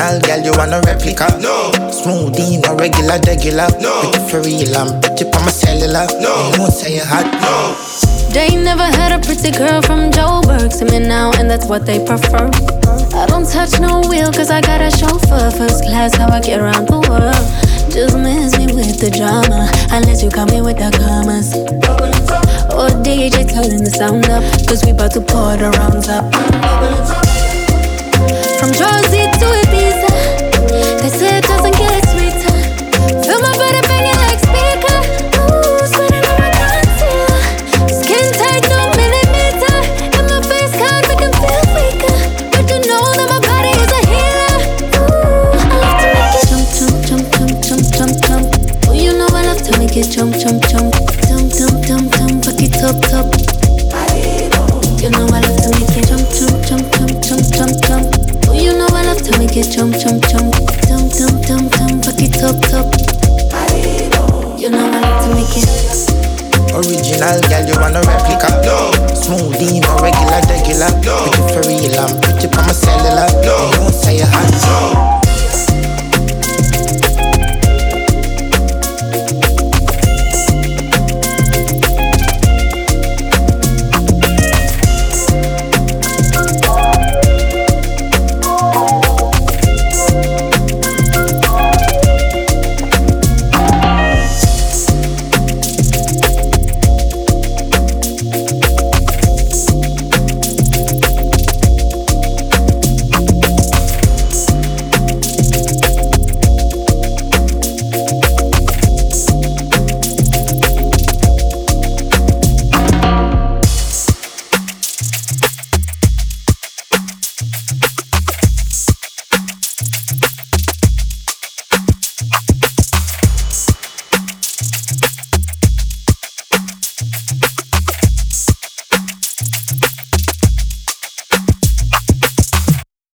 original, girl, you want a replica? No. Smoothie, no regular, regular. No. With the for real, I'm pretty on my cellular. No. You won't say you hot. No. They never had a pretty girl from Joburg to me now, and that's what they prefer. I don't touch no wheel, cause I got a chauffeur. First class, how I get around the world. Just miss me with the drama, unless you come in with the commas. Oh, or DJ turn the sound up, cause we about to pour the rounds up. From Jersey to top, top. You know I love to make it jump, jump, jump, jump, jump, jump, jump. Oh, you know I love to make it jump, jump, jump, jump, jump, jump, jump. Fuck it top top. You know I love to make it. Original girl, you want a replica? No. Smoothie, no regular, regular. No. Pretty for real, I'm pretty for my cellular. No. You don't say you're hot. No.